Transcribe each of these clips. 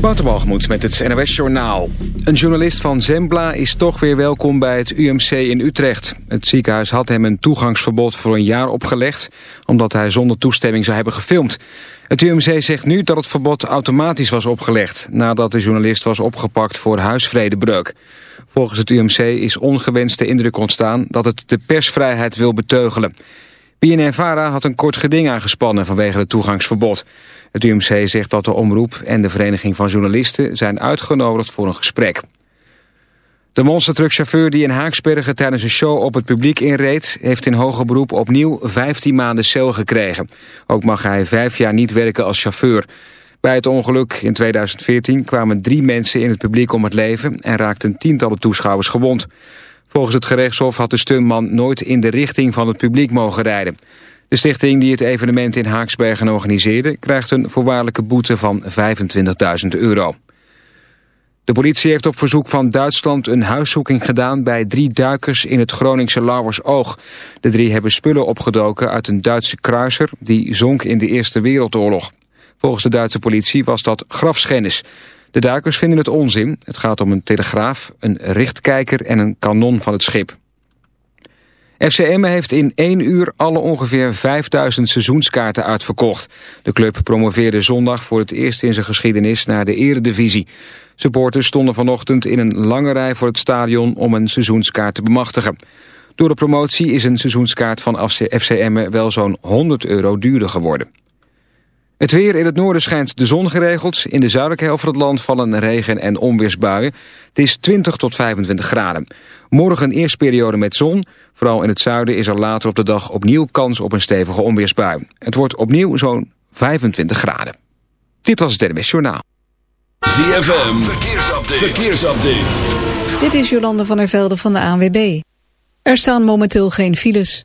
Waterbalgemoed met het NOS Journaal. Een journalist van Zembla is toch weer welkom bij het UMC in Utrecht. Het ziekenhuis had hem een toegangsverbod voor een jaar opgelegd... omdat hij zonder toestemming zou hebben gefilmd. Het UMC zegt nu dat het verbod automatisch was opgelegd... nadat de journalist was opgepakt voor huisvredebreuk. Volgens het UMC is ongewenste indruk ontstaan... dat het de persvrijheid wil beteugelen. BNN-VARA had een kort geding aangespannen vanwege het toegangsverbod... Het UMC zegt dat de omroep en de Vereniging van Journalisten zijn uitgenodigd voor een gesprek. De monstertruckchauffeur die in Haaksbergen tijdens een show op het publiek inreed... heeft in hoger beroep opnieuw 15 maanden cel gekregen. Ook mag hij vijf jaar niet werken als chauffeur. Bij het ongeluk in 2014 kwamen drie mensen in het publiek om het leven... en raakten tientallen toeschouwers gewond. Volgens het gerechtshof had de stuntman nooit in de richting van het publiek mogen rijden. De stichting die het evenement in Haaksbergen organiseerde... krijgt een voorwaardelijke boete van 25.000 euro. De politie heeft op verzoek van Duitsland een huiszoeking gedaan... bij drie duikers in het Groningse Lauwersoog. De drie hebben spullen opgedoken uit een Duitse kruiser... die zonk in de Eerste Wereldoorlog. Volgens de Duitse politie was dat grafschennis. De duikers vinden het onzin. Het gaat om een telegraaf, een richtkijker en een kanon van het schip. FCM heeft in één uur alle ongeveer 5000 seizoenskaarten uitverkocht. De club promoveerde zondag voor het eerst in zijn geschiedenis naar de eredivisie. Supporters stonden vanochtend in een lange rij voor het stadion om een seizoenskaart te bemachtigen. Door de promotie is een seizoenskaart van FCM wel zo'n 100 euro duurder geworden. Het weer in het noorden schijnt de zon geregeld. In de zuidelijke helft van het land vallen regen- en onweersbuien. Het is 20 tot 25 graden. Morgen een eerste periode met zon. Vooral in het zuiden is er later op de dag opnieuw kans op een stevige onweersbui. Het wordt opnieuw zo'n 25 graden. Dit was het NMS Journaal. ZFM, verkeersupdate. verkeersupdate. Dit is Jolande van der Velde van de ANWB. Er staan momenteel geen files.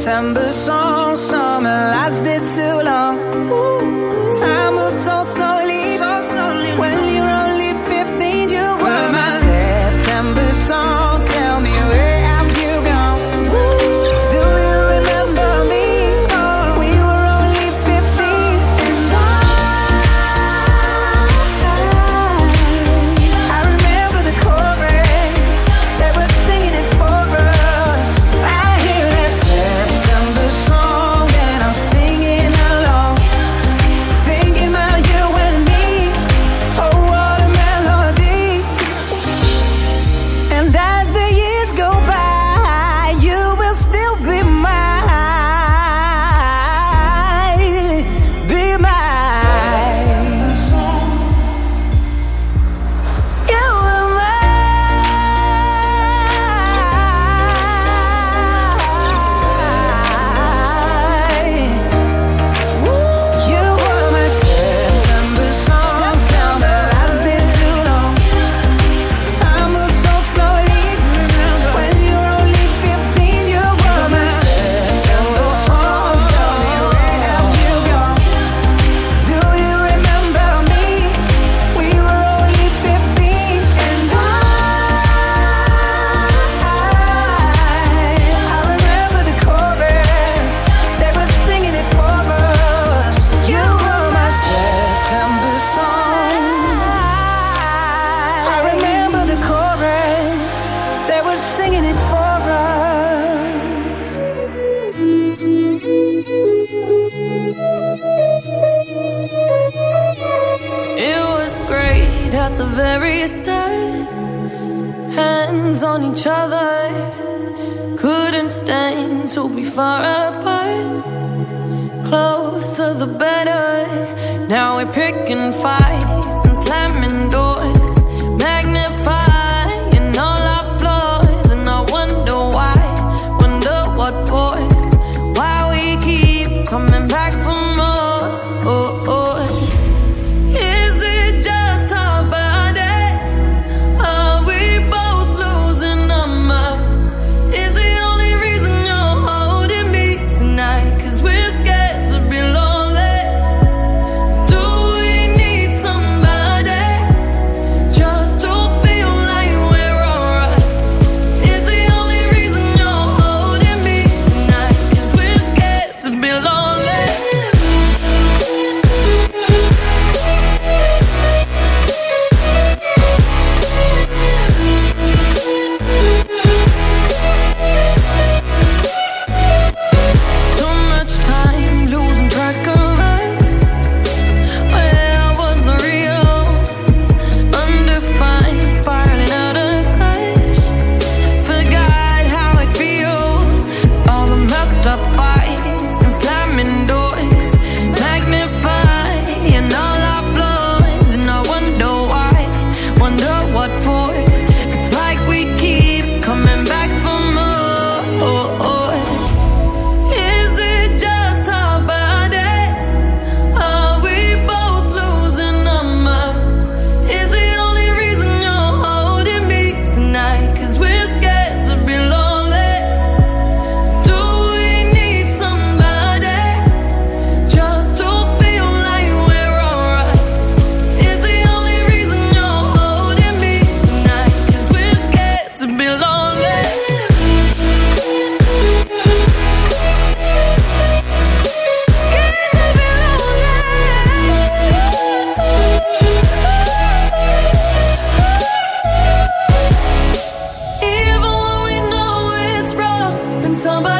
September. somebody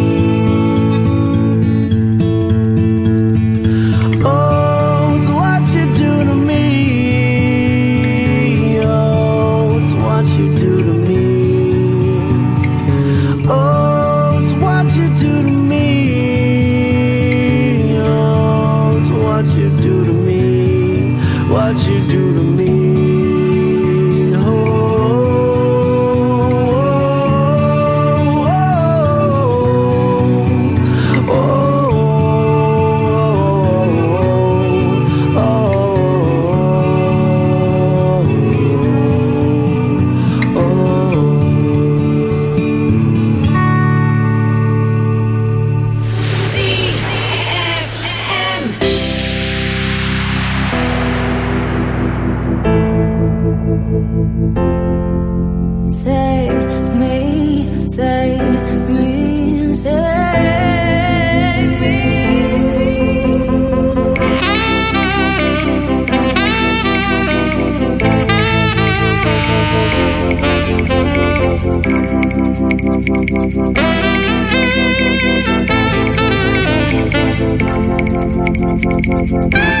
Save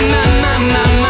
My, my, my, my,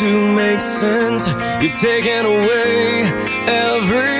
to make sense. You're taking away everything,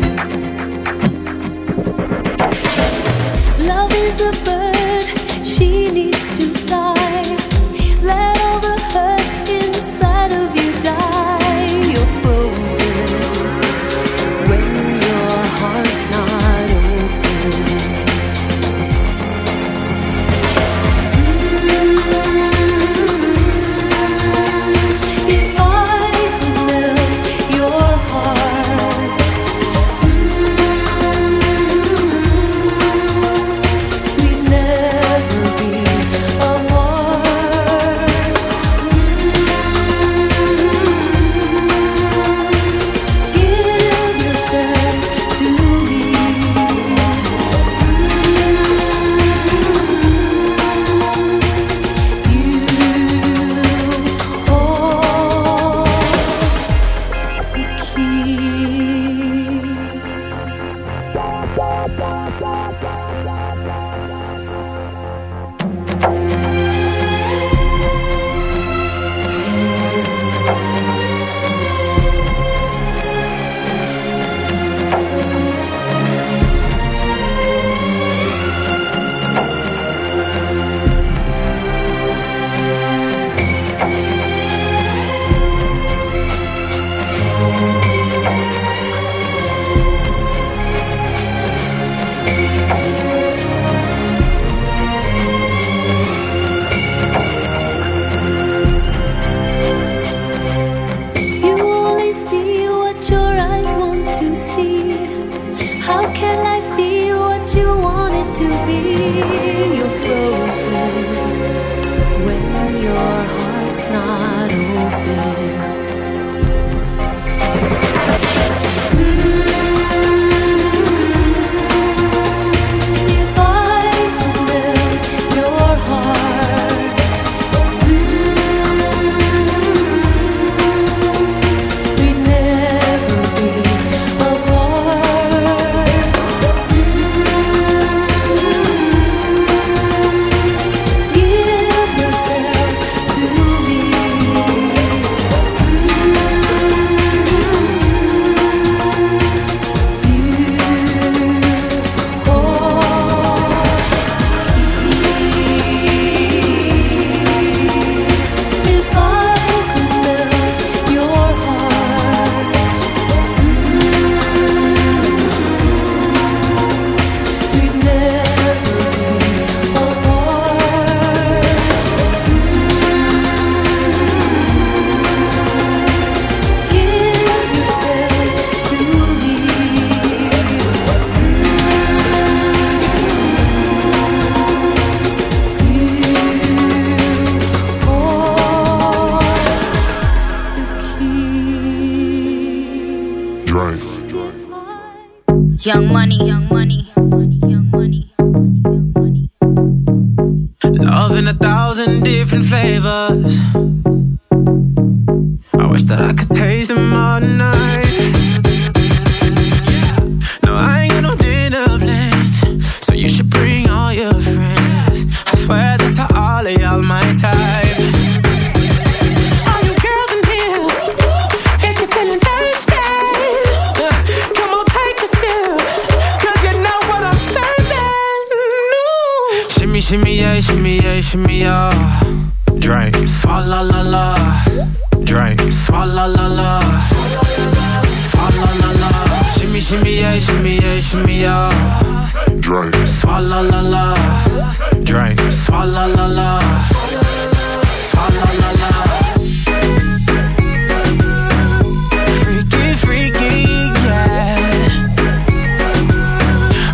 Different flavors. I wish that I could taste them swalla la la. Drink, swalla la la. Swalla la la. Freaky, freaky, yeah.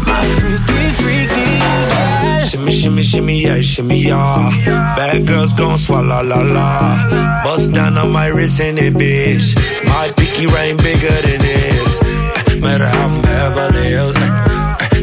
My freaky, freaky, yeah. Shimmy, shimmy, shimmy, yeah, shimmy, yeah. Bad girls gon' swallow la la. Bust down on my wrist in it, bitch. My pinky ring bigger than this. Matter how I'm Beverly Hills.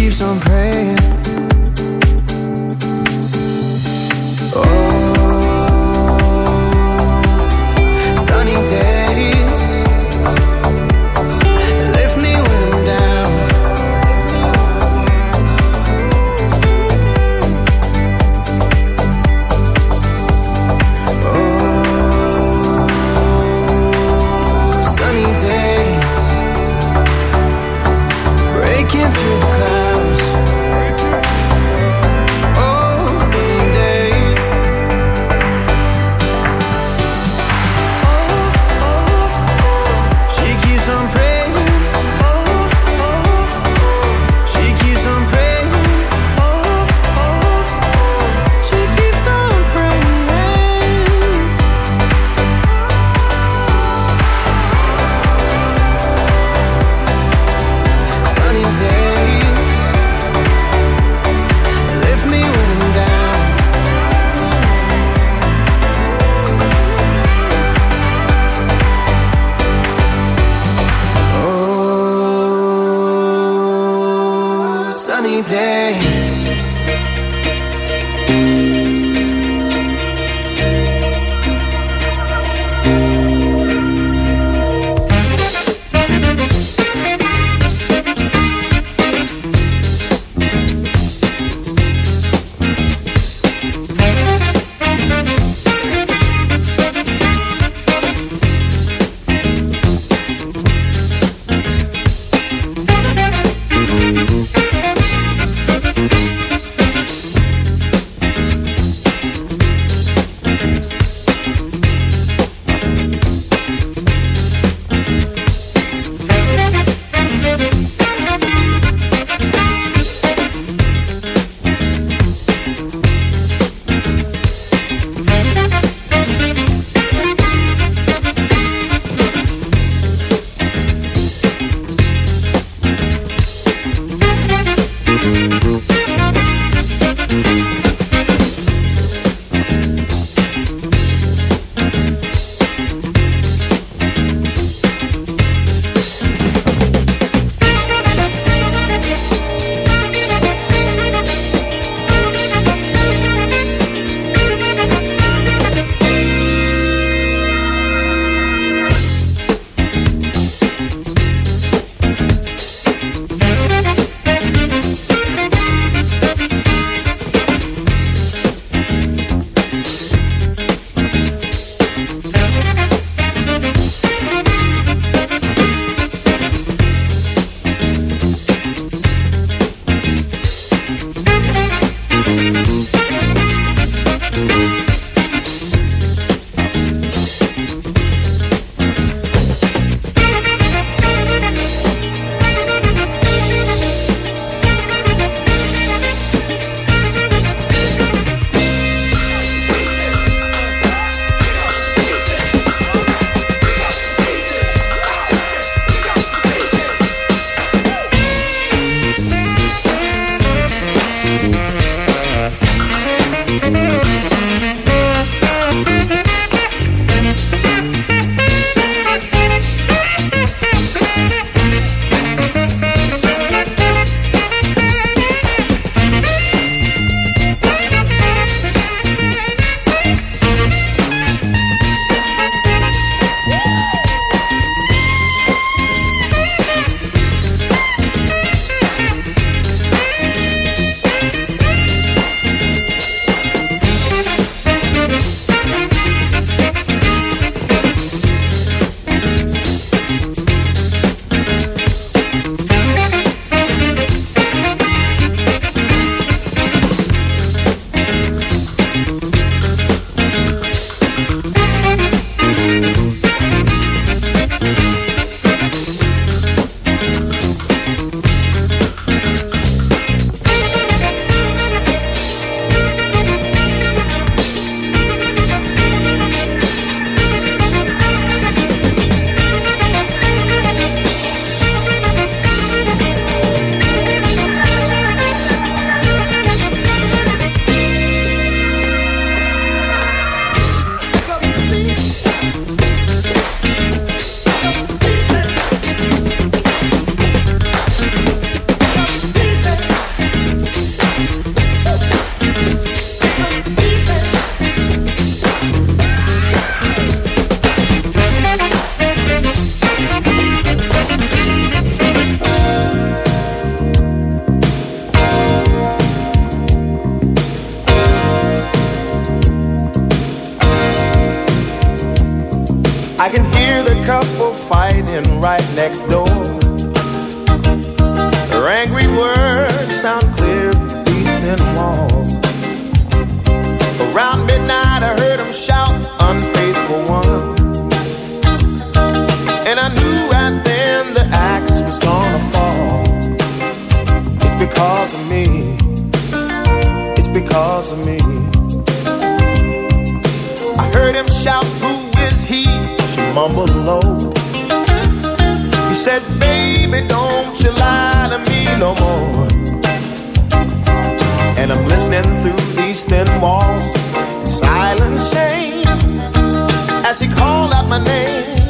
Keeps on praying. And I knew right then the axe was gonna fall. It's because of me. It's because of me. I heard him shout, Who is he? She mumbled low. He said, Baby, don't you lie to me no more. And I'm listening through these thin walls, silent shame. As he called out my name,